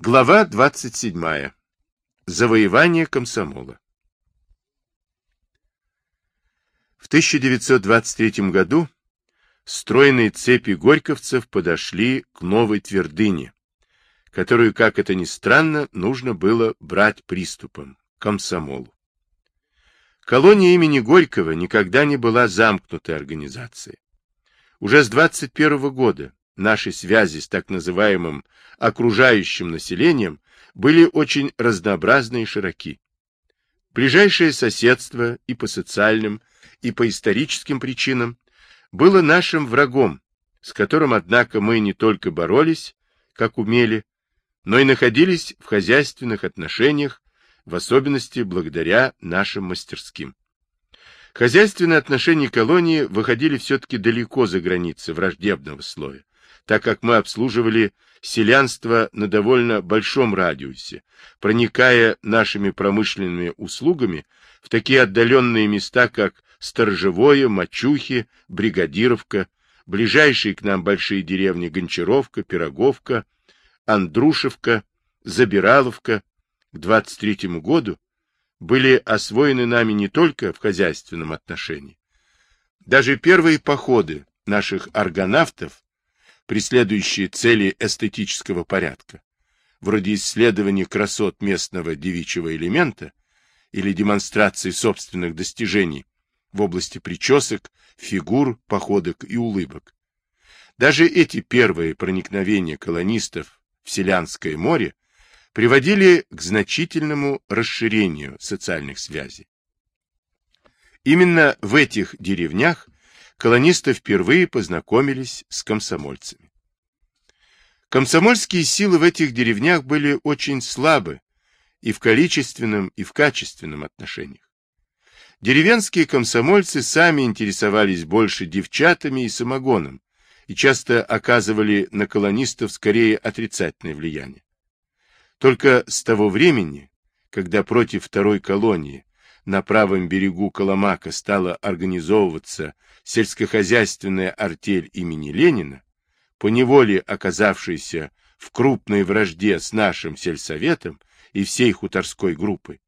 Глава 27. Завоевание комсомола. В 1923 году стройные цепи горьковцев подошли к новой твердыне, которую, как это ни странно, нужно было брать приступом – комсомолу. Колония имени Горького никогда не была замкнутой организацией. Уже с 21 года наши связи с так называемым окружающим населением были очень разнообразны и широки. Ближайшее соседство и по социальным, и по историческим причинам было нашим врагом, с которым, однако, мы не только боролись, как умели, но и находились в хозяйственных отношениях, в особенности благодаря нашим мастерским. Хозяйственные отношения колонии выходили все-таки далеко за границы враждебного слоя так как мы обслуживали селянство на довольно большом радиусе, проникая нашими промышленными услугами в такие отдаленные места, как Сторожевое, Мачухи, Бригадировка, ближайшие к нам большие деревни Гончаровка, Пироговка, Андрушевка, Забираловка к 23 году были освоены нами не только в хозяйственном отношении. Даже первые походы наших аргонавтов преследующие цели эстетического порядка, вроде исследования красот местного девичьего элемента или демонстрации собственных достижений в области причесок, фигур, походок и улыбок. Даже эти первые проникновения колонистов в Селянское море приводили к значительному расширению социальных связей. Именно в этих деревнях колонисты впервые познакомились с комсомольцами. Комсомольские силы в этих деревнях были очень слабы и в количественном, и в качественном отношениях. Деревенские комсомольцы сами интересовались больше девчатами и самогоном и часто оказывали на колонистов скорее отрицательное влияние. Только с того времени, когда против второй колонии на правом берегу Коломака стала организовываться сельскохозяйственная артель имени Ленина, поневоле оказавшаяся в крупной вражде с нашим сельсоветом и всей хуторской группой.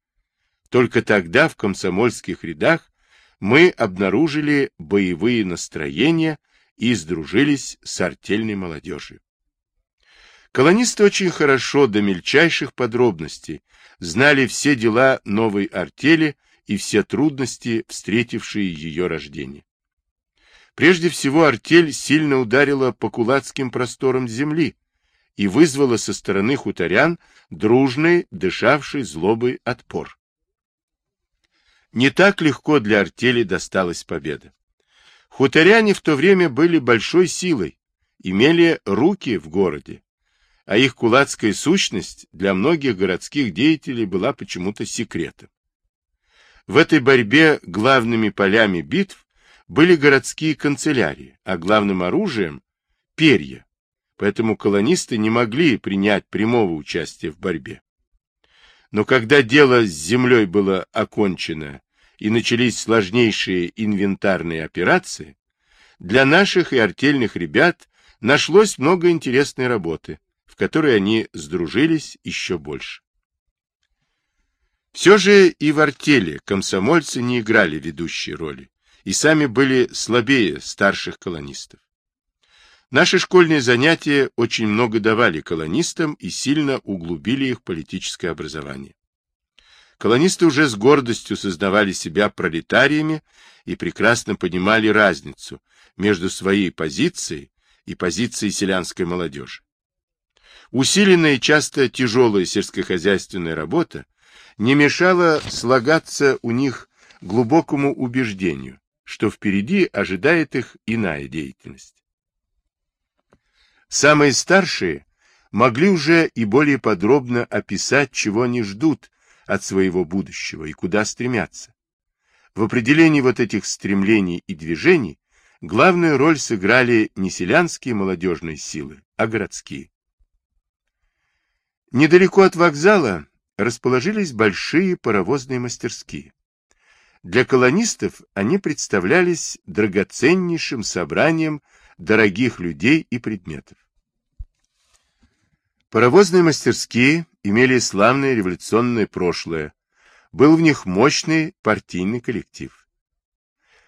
Только тогда в комсомольских рядах мы обнаружили боевые настроения и сдружились с артельной молодежью. Колонисты очень хорошо до мельчайших подробностей знали все дела новой артели и все трудности, встретившие ее рождение. Прежде всего, артель сильно ударила по кулацким просторам земли и вызвала со стороны хуторян дружный, дышавший злобой отпор. Не так легко для артели досталась победа. Хуторяне в то время были большой силой, имели руки в городе, а их кулацкая сущность для многих городских деятелей была почему-то секретом. В этой борьбе главными полями битв были городские канцелярии, а главным оружием – перья, поэтому колонисты не могли принять прямого участия в борьбе. Но когда дело с землей было окончено и начались сложнейшие инвентарные операции, для наших и артельных ребят нашлось много интересной работы, в которой они сдружились еще больше. Все же и в артели комсомольцы не играли ведущей роли и сами были слабее старших колонистов. Наши школьные занятия очень много давали колонистам и сильно углубили их политическое образование. Колонисты уже с гордостью сознавали себя пролетариями и прекрасно понимали разницу между своей позицией и позицией селянской молодежи. Усиленная и часто тяжелая сельскохозяйственная работа не мешало слагаться у них глубокому убеждению, что впереди ожидает их иная деятельность. Самые старшие могли уже и более подробно описать, чего они ждут от своего будущего и куда стремятся. В определении вот этих стремлений и движений главную роль сыграли не селянские молодежные силы, а городские. Недалеко от вокзала расположились большие паровозные мастерские. Для колонистов они представлялись драгоценнейшим собранием дорогих людей и предметов. Паровозные мастерские имели славное революционное прошлое. Был в них мощный партийный коллектив.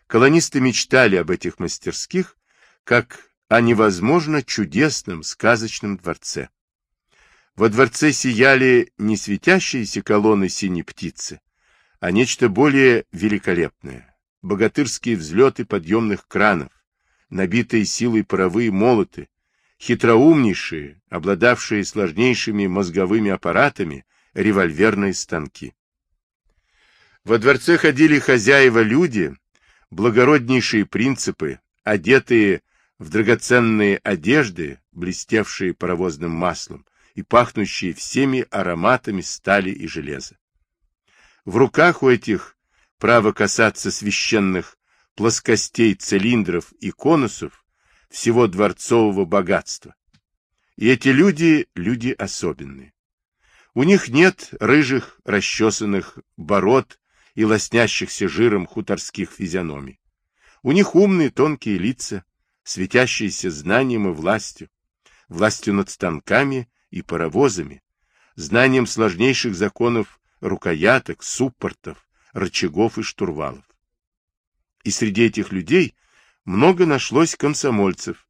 Колонисты мечтали об этих мастерских как о невозможно чудесном сказочном дворце. Во дворце сияли не светящиеся колонны синей птицы, а нечто более великолепное. Богатырские взлеты подъемных кранов, набитые силой паровые молоты, хитроумнейшие, обладавшие сложнейшими мозговыми аппаратами, револьверные станки. Во дворце ходили хозяева-люди, благороднейшие принципы, одетые в драгоценные одежды, блестевшие паровозным маслом и пахнущие всеми ароматами стали и железа. В руках у этих право касаться священных плоскостей цилиндров и конусов всего дворцового богатства. И эти люди — люди особенные. У них нет рыжих, расчесанных бород и лоснящихся жиром хуторских физиономий. У них умные тонкие лица, светящиеся знанием и властью, властью над станками и паровозами, знанием сложнейших законов рукояток, суппортов, рычагов и штурвалов. И среди этих людей много нашлось комсомольцев,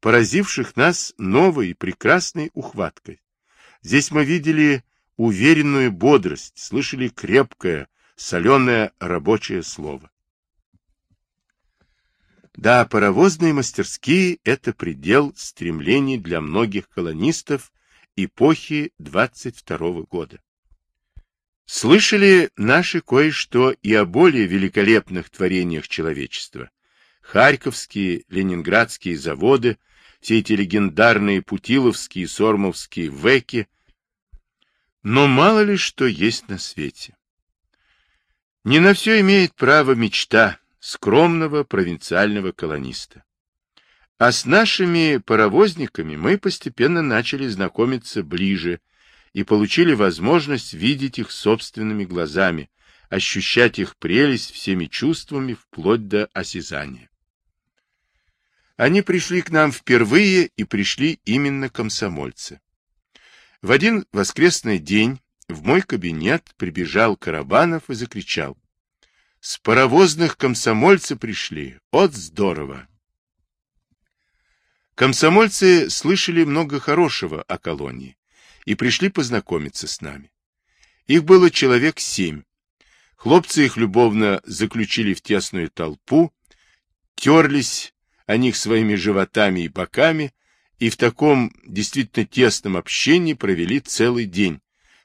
поразивших нас новой и прекрасной ухваткой. Здесь мы видели уверенную бодрость, слышали крепкое, соленое рабочее слово. Да, паровозные мастерские – это предел стремлений для многих колонистов эпохи 22 года. Слышали наши кое-что и о более великолепных творениях человечества, Харьковские, ленинградские заводы, все эти легендарные путиловские, сормовские веки. Но мало ли что есть на свете. Не на все имеет право мечта скромного провинциального колониста. А с нашими паровозниками мы постепенно начали знакомиться ближе и получили возможность видеть их собственными глазами, ощущать их прелесть всеми чувствами вплоть до осязания. Они пришли к нам впервые и пришли именно комсомольцы. В один воскресный день в мой кабинет прибежал Карабанов и закричал. С паровозных комсомольцы пришли. От здорово! Комсомольцы слышали много хорошего о колонии и пришли познакомиться с нами. Их было человек семь. Хлопцы их любовно заключили в тесную толпу, терлись о них своими животами и боками, и в таком действительно тесном общении провели целый день,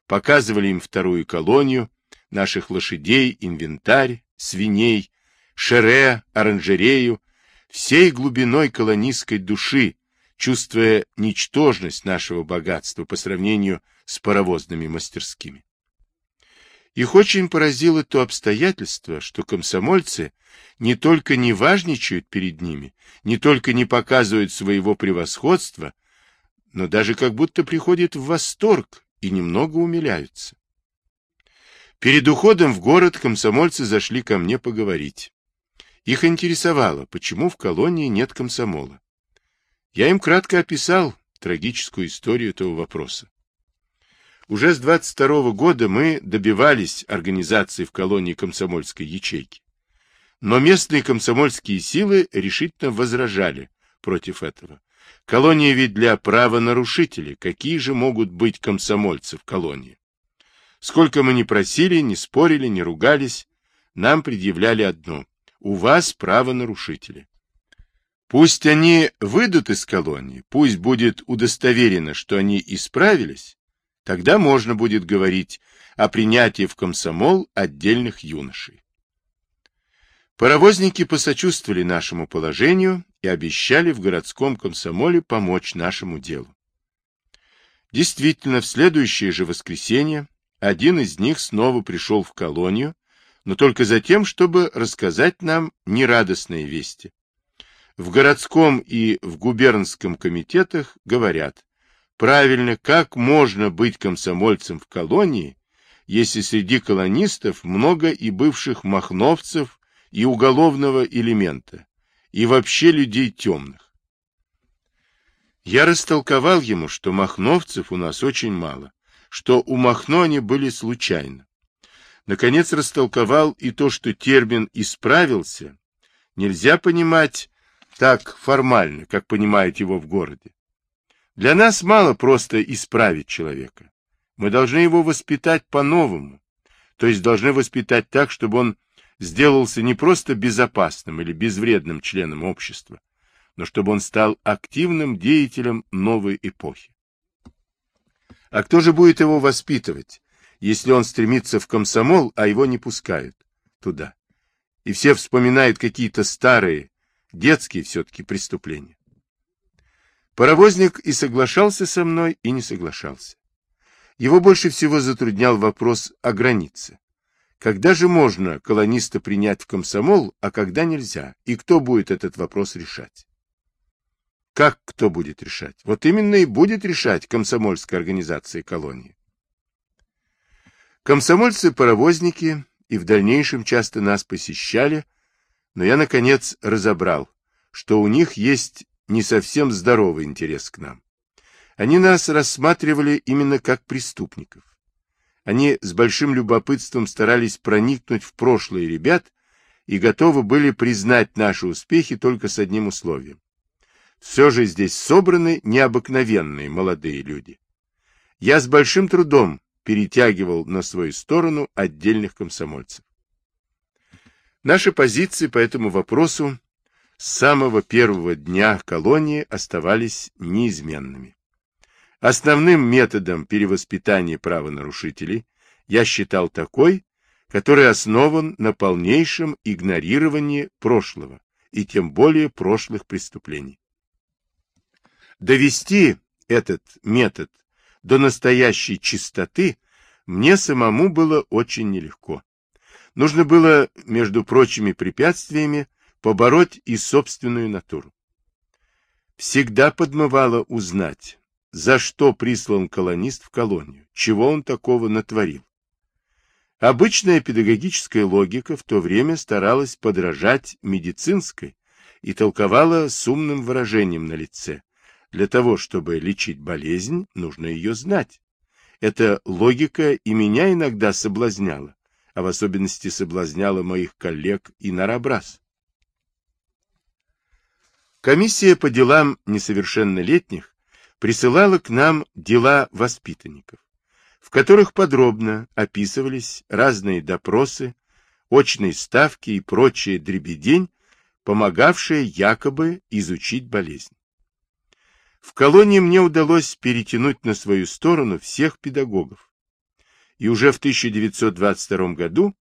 показывали им вторую колонию, наших лошадей, инвентарь, свиней, шере, оранжерею, всей глубиной колонистской души, чувствуя ничтожность нашего богатства по сравнению с паровозными мастерскими. Их очень поразило то обстоятельство, что комсомольцы не только не важничают перед ними, не только не показывают своего превосходства, но даже как будто приходят в восторг и немного умиляются. Перед уходом в город комсомольцы зашли ко мне поговорить. Их интересовало, почему в колонии нет комсомола. Я им кратко описал трагическую историю этого вопроса. Уже с 22 года мы добивались организации в колонии комсомольской ячейки. Но местные комсомольские силы решительно возражали против этого. Колония ведь для правонарушителей. Какие же могут быть комсомольцы в колонии? Сколько мы ни просили, не спорили, не ругались, нам предъявляли одно. У вас правонарушители. Пусть они выйдут из колонии, пусть будет удостоверено, что они исправились, тогда можно будет говорить о принятии в комсомол отдельных юношей. Паровозники посочувствовали нашему положению и обещали в городском комсомоле помочь нашему делу. Действительно, в следующее же воскресенье один из них снова пришел в колонию, но только за тем, чтобы рассказать нам нерадостные вести. В городском и в губернском комитетах говорят, правильно, как можно быть комсомольцем в колонии, если среди колонистов много и бывших махновцев, и уголовного элемента, и вообще людей темных. Я растолковал ему, что махновцев у нас очень мало, что у Махно они были случайно. Наконец растолковал и то, что термин «исправился» нельзя понимать так формально, как понимают его в городе. Для нас мало просто исправить человека. Мы должны его воспитать по-новому, то есть должны воспитать так, чтобы он сделался не просто безопасным или безвредным членом общества, но чтобы он стал активным деятелем новой эпохи. А кто же будет его воспитывать, если он стремится в комсомол, а его не пускают туда? И все вспоминают какие-то старые, детские все-таки преступления. Паровозник и соглашался со мной, и не соглашался. Его больше всего затруднял вопрос о границе. Когда же можно колониста принять в комсомол, а когда нельзя? И кто будет этот вопрос решать? Как кто будет решать? Вот именно и будет решать комсомольская организация колонии. Комсомольцы-паровозники и в дальнейшем часто нас посещали, но я, наконец, разобрал, что у них есть не совсем здоровый интерес к нам. Они нас рассматривали именно как преступников. Они с большим любопытством старались проникнуть в прошлое ребят и готовы были признать наши успехи только с одним условием. Все же здесь собраны необыкновенные молодые люди. Я с большим трудом перетягивал на свою сторону отдельных комсомольцев. Наши позиции по этому вопросу с самого первого дня колонии оставались неизменными. Основным методом перевоспитания правонарушителей я считал такой, который основан на полнейшем игнорировании прошлого, и тем более прошлых преступлений. Довести этот метод до настоящей чистоты мне самому было очень нелегко. Нужно было, между прочими препятствиями, побороть и собственную натуру. Всегда подмывало узнать, за что прислан колонист в колонию, чего он такого натворил. Обычная педагогическая логика в то время старалась подражать медицинской и толковала с умным выражением на лице. Для того, чтобы лечить болезнь, нужно ее знать. Эта логика и меня иногда соблазняла, а в особенности соблазняла моих коллег и нарабраз. Комиссия по делам несовершеннолетних присылала к нам дела воспитанников, в которых подробно описывались разные допросы, очные ставки и прочая дребедень, помогавшая якобы изучить болезнь. В колонии мне удалось перетянуть на свою сторону всех педагогов. И уже в 1922 году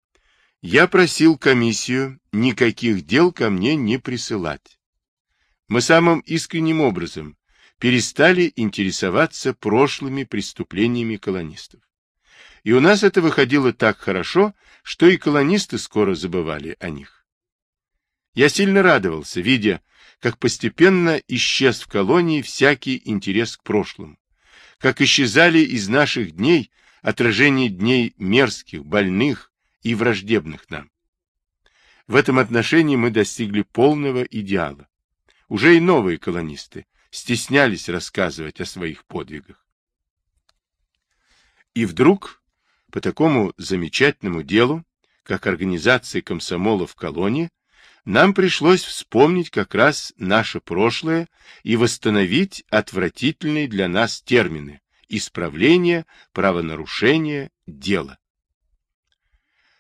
я просил комиссию никаких дел ко мне не присылать. Мы самым искренним образом перестали интересоваться прошлыми преступлениями колонистов. И у нас это выходило так хорошо, что и колонисты скоро забывали о них. Я сильно радовался, видя, как постепенно исчез в колонии всякий интерес к прошлому, как исчезали из наших дней отражения дней мерзких, больных и враждебных нам. В этом отношении мы достигли полного идеала. Уже и новые колонисты стеснялись рассказывать о своих подвигах. И вдруг, по такому замечательному делу, как организация комсомола в колонии, нам пришлось вспомнить как раз наше прошлое и восстановить отвратительные для нас термины исправление, правонарушение, дело.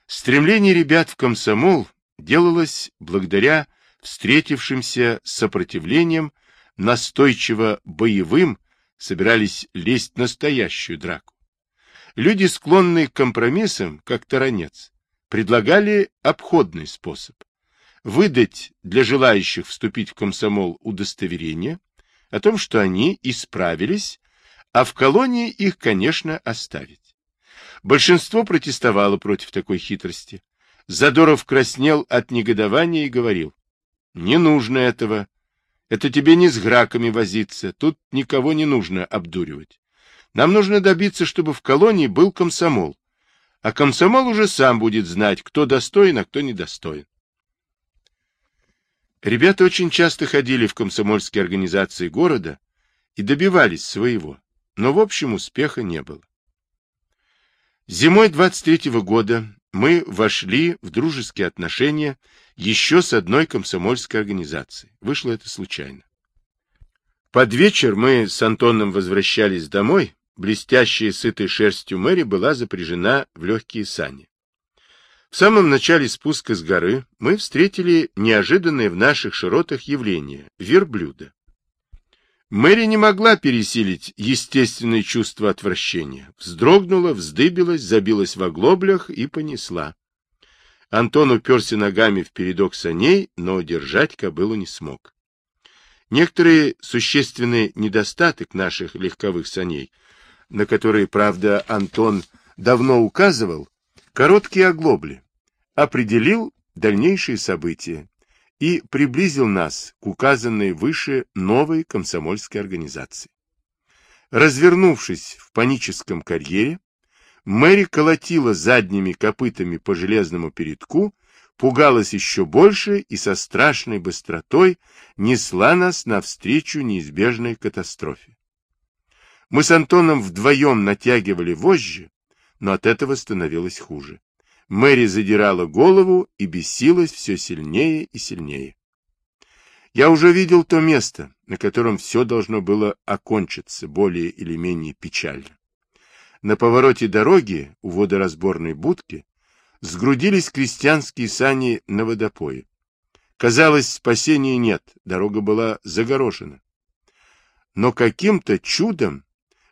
Стремление ребят в комсомол делалось благодаря встретившимся сопротивлением настойчиво боевым, собирались лезть в настоящую драку. Люди, склонные к компромиссам, как таранец, предлагали обходный способ выдать для желающих вступить в комсомол удостоверение о том, что они исправились, а в колонии их, конечно, оставить. Большинство протестовало против такой хитрости. Задоров краснел от негодования и говорил, «Не нужно этого. Это тебе не с граками возиться, тут никого не нужно обдуривать. Нам нужно добиться, чтобы в колонии был комсомол, а комсомол уже сам будет знать, кто достоин, а кто недостоин. Ребята очень часто ходили в комсомольские организации города и добивались своего, но в общем успеха не было. Зимой 23-го года мы вошли в дружеские отношения еще с одной комсомольской организацией. Вышло это случайно. Под вечер мы с Антоном возвращались домой. Блестящая сытой шерстью Мэри была запряжена в легкие сани. В самом начале спуска с горы мы встретили неожиданное в наших широтах явление – верблюда. Мэри не могла пересилить естественное чувство отвращения. Вздрогнула, вздыбилась, забилась в оглоблях и понесла. Антон уперся ногами в передок саней, но держать кобылу не смог. Некоторый существенный недостаток наших легковых саней, на которые, правда, Антон давно указывал, короткие оглобли, определил дальнейшие события и приблизил нас к указанной выше новой комсомольской организации. Развернувшись в паническом карьере, Мэри колотила задними копытами по железному передку, пугалась еще больше и со страшной быстротой несла нас навстречу неизбежной катастрофе. Мы с Антоном вдвоем натягивали вожжи, но от этого становилось хуже. Мэри задирала голову и бесилась все сильнее и сильнее. Я уже видел то место, на котором все должно было окончиться более или менее печально. На повороте дороги у водоразборной будки сгрудились крестьянские сани на водопое. Казалось, спасения нет, дорога была загорожена. Но каким-то чудом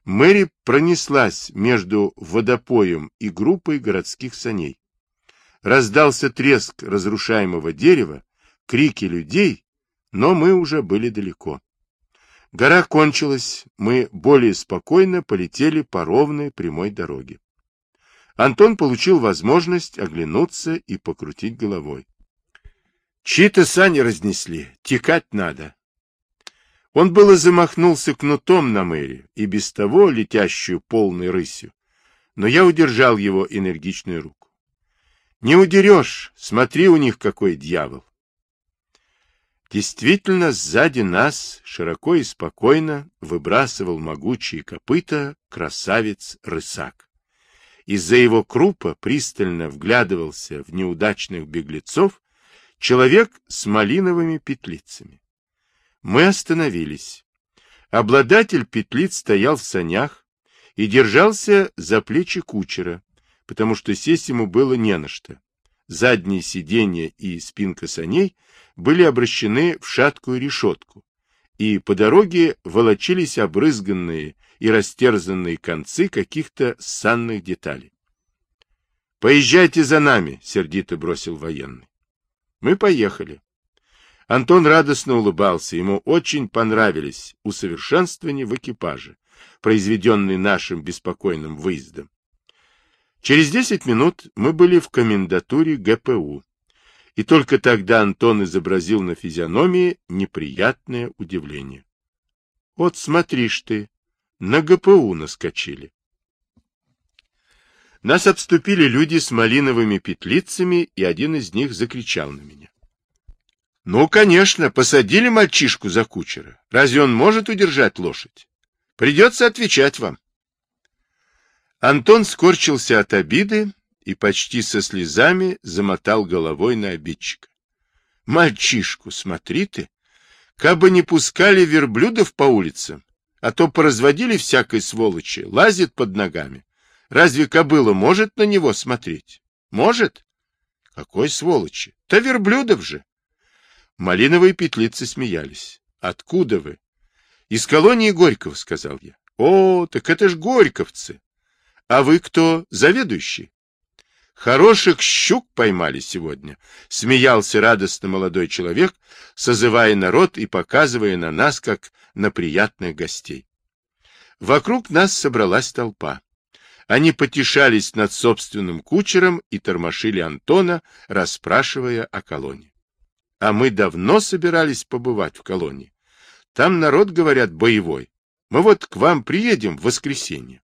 Мэри пронеслась между водопоем и группой городских саней. Раздался треск разрушаемого дерева, крики людей, но мы уже были далеко. Гора кончилась, мы более спокойно полетели по ровной прямой дороге. Антон получил возможность оглянуться и покрутить головой. Чьи-то сани разнесли, текать надо. Он было замахнулся кнутом на мэри, и без того летящую полной рысью, но я удержал его энергичную руку. Не удерешь, смотри у них какой дьявол. Действительно, сзади нас широко и спокойно выбрасывал могучие копыта красавец-рысак. Из-за его крупа пристально вглядывался в неудачных беглецов человек с малиновыми петлицами. Мы остановились. Обладатель петлиц стоял в санях и держался за плечи кучера, потому что сесть ему было не на что. Задние сиденья и спинка саней были обращены в шаткую решетку, и по дороге волочились обрызганные и растерзанные концы каких-то санных деталей. «Поезжайте за нами!» — сердито бросил военный. Мы поехали. Антон радостно улыбался, ему очень понравились усовершенствования в экипаже, произведенные нашим беспокойным выездом. Через десять минут мы были в комендатуре ГПУ, и только тогда Антон изобразил на физиономии неприятное удивление. — Вот смотришь ты, на ГПУ наскочили. Нас обступили люди с малиновыми петлицами, и один из них закричал на меня. — Ну, конечно, посадили мальчишку за кучера. Разве он может удержать лошадь? Придется отвечать вам. Антон скорчился от обиды и почти со слезами замотал головой на обидчика. — Мальчишку, смотри ты! Кабы не пускали верблюдов по улицам, а то поразводили всякой сволочи, лазит под ногами. Разве кобыла может на него смотреть? Может? Какой сволочи? То верблюдов же! Малиновые петлицы смеялись. Откуда вы? Из колонии Горького, сказал я. О, так это ж горьковцы. А вы кто? Заведующий? Хороших щук поймали сегодня, смеялся радостно молодой человек, созывая народ и показывая на нас, как на приятных гостей. Вокруг нас собралась толпа. Они потешались над собственным кучером и тормошили Антона, расспрашивая о колонии. А мы давно собирались побывать в колонии. Там народ, говорят, боевой. Мы вот к вам приедем в воскресенье.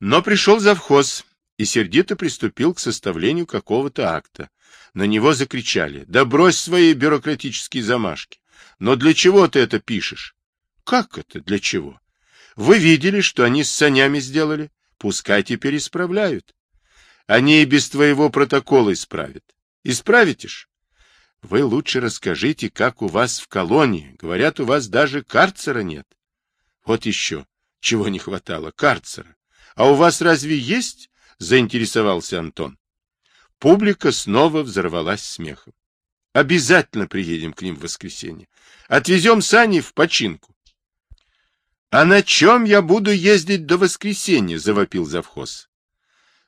Но пришел завхоз и сердито приступил к составлению какого-то акта. На него закричали, да брось свои бюрократические замашки. Но для чего ты это пишешь? как это? Для чего? Вы видели, что они с санями сделали? Пускай теперь исправляют. Они и без твоего протокола исправят. Исправите ж. Вы лучше расскажите, как у вас в колонии. Говорят, у вас даже карцера нет. Вот еще. Чего не хватало? Карцера. А у вас разве есть? Заинтересовался Антон. Публика снова взорвалась смехом. Обязательно приедем к ним в воскресенье. Отвезем сани в починку. — А на чем я буду ездить до воскресенья? — завопил завхоз.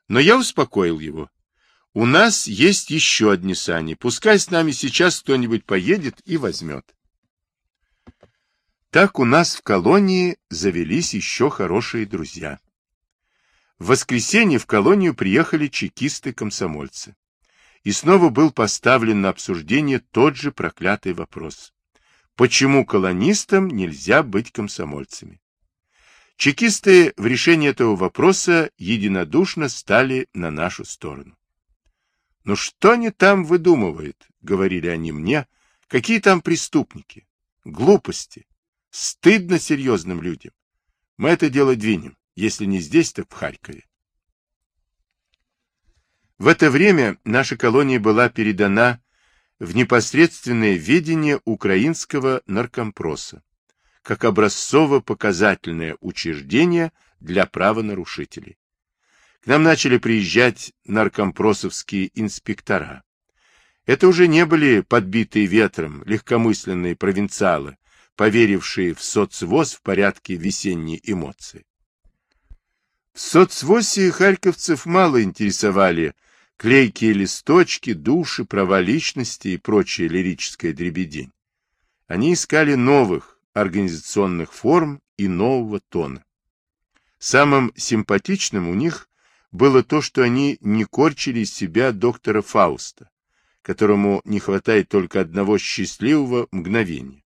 Но я успокоил его. У нас есть еще одни сани. Пускай с нами сейчас кто-нибудь поедет и возьмет. Так у нас в колонии завелись еще хорошие друзья. В воскресенье в колонию приехали чекисты-комсомольцы. И снова был поставлен на обсуждение тот же проклятый вопрос. Почему колонистам нельзя быть комсомольцами? Чекисты в решении этого вопроса единодушно стали на нашу сторону. «Ну что они там выдумывают?» — говорили они мне. «Какие там преступники? Глупости. Стыдно серьезным людям. Мы это дело двинем, если не здесь, так в Харькове». В это время наша колония была передана в непосредственное ведение украинского наркомпроса, как образцово-показательное учреждение для правонарушителей. К нам начали приезжать наркомпросовские инспектора. Это уже не были подбитые ветром легкомысленные провинциалы, поверившие в соцвоз в порядке весенней эмоции. В соцвозе харьковцев мало интересовали клейкие листочки, души, права личности и прочая лирическая дребедень. Они искали новых организационных форм и нового тона. Самым симпатичным у них было то, что они не корчили из себя доктора Фауста, которому не хватает только одного счастливого мгновения,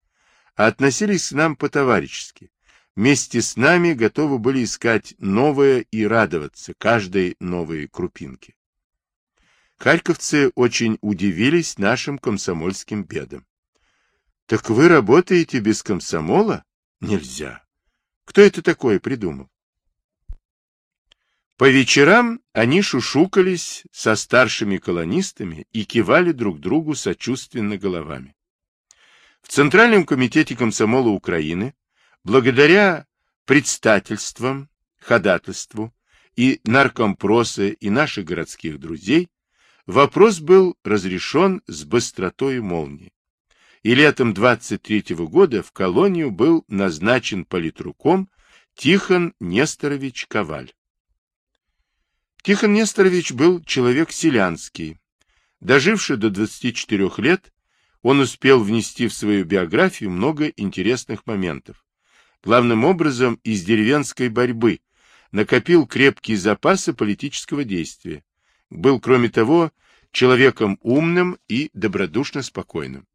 а относились к нам по-товарищески. Вместе с нами готовы были искать новое и радоваться каждой новой крупинке. Харьковцы очень удивились нашим комсомольским бедам. Так вы работаете без комсомола? Нельзя. Кто это такое придумал? По вечерам они шушукались со старшими колонистами и кивали друг другу сочувственно головами. В Центральном комитете комсомола Украины, благодаря предстательствам, ходатайству и наркомпроса и наших городских друзей, вопрос был разрешен с быстротой молнии. И летом 23 -го года в колонию был назначен политруком Тихон Несторович Коваль. Тихон Несторович был человек селянский. Доживший до 24 лет, он успел внести в свою биографию много интересных моментов. Главным образом из деревенской борьбы, накопил крепкие запасы политического действия. Был, кроме того, человеком умным и добродушно спокойным.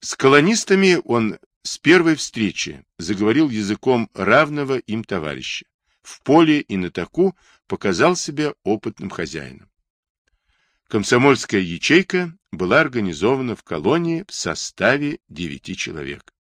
С колонистами он с первой встречи заговорил языком равного им товарища в поле и на таку показал себя опытным хозяином. Комсомольская ячейка была организована в колонии в составе девяти человек.